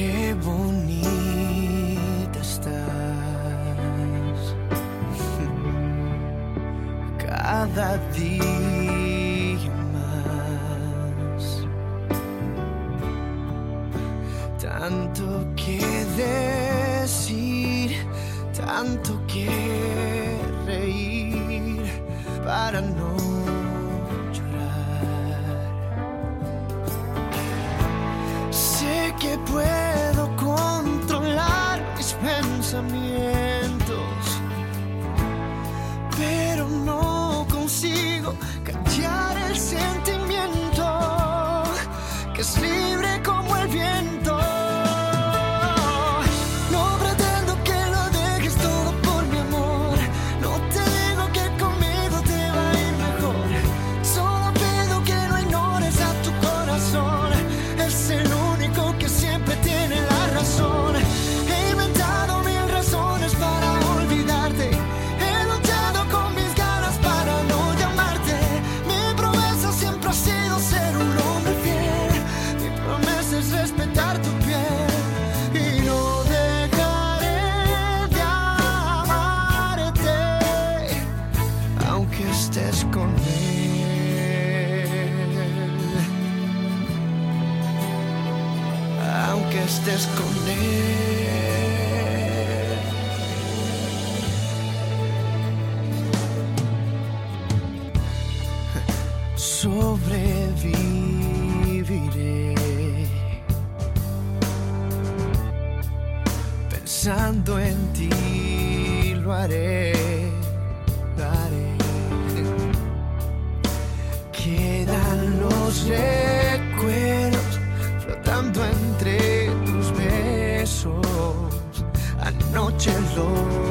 Qué bonita estás. Cada día más. Tanto que decir, tanto que reír para no estés con. Sobreviviré pensando en ti lo haré. Lo haré. Quedan los recuerdos flotando entre 前走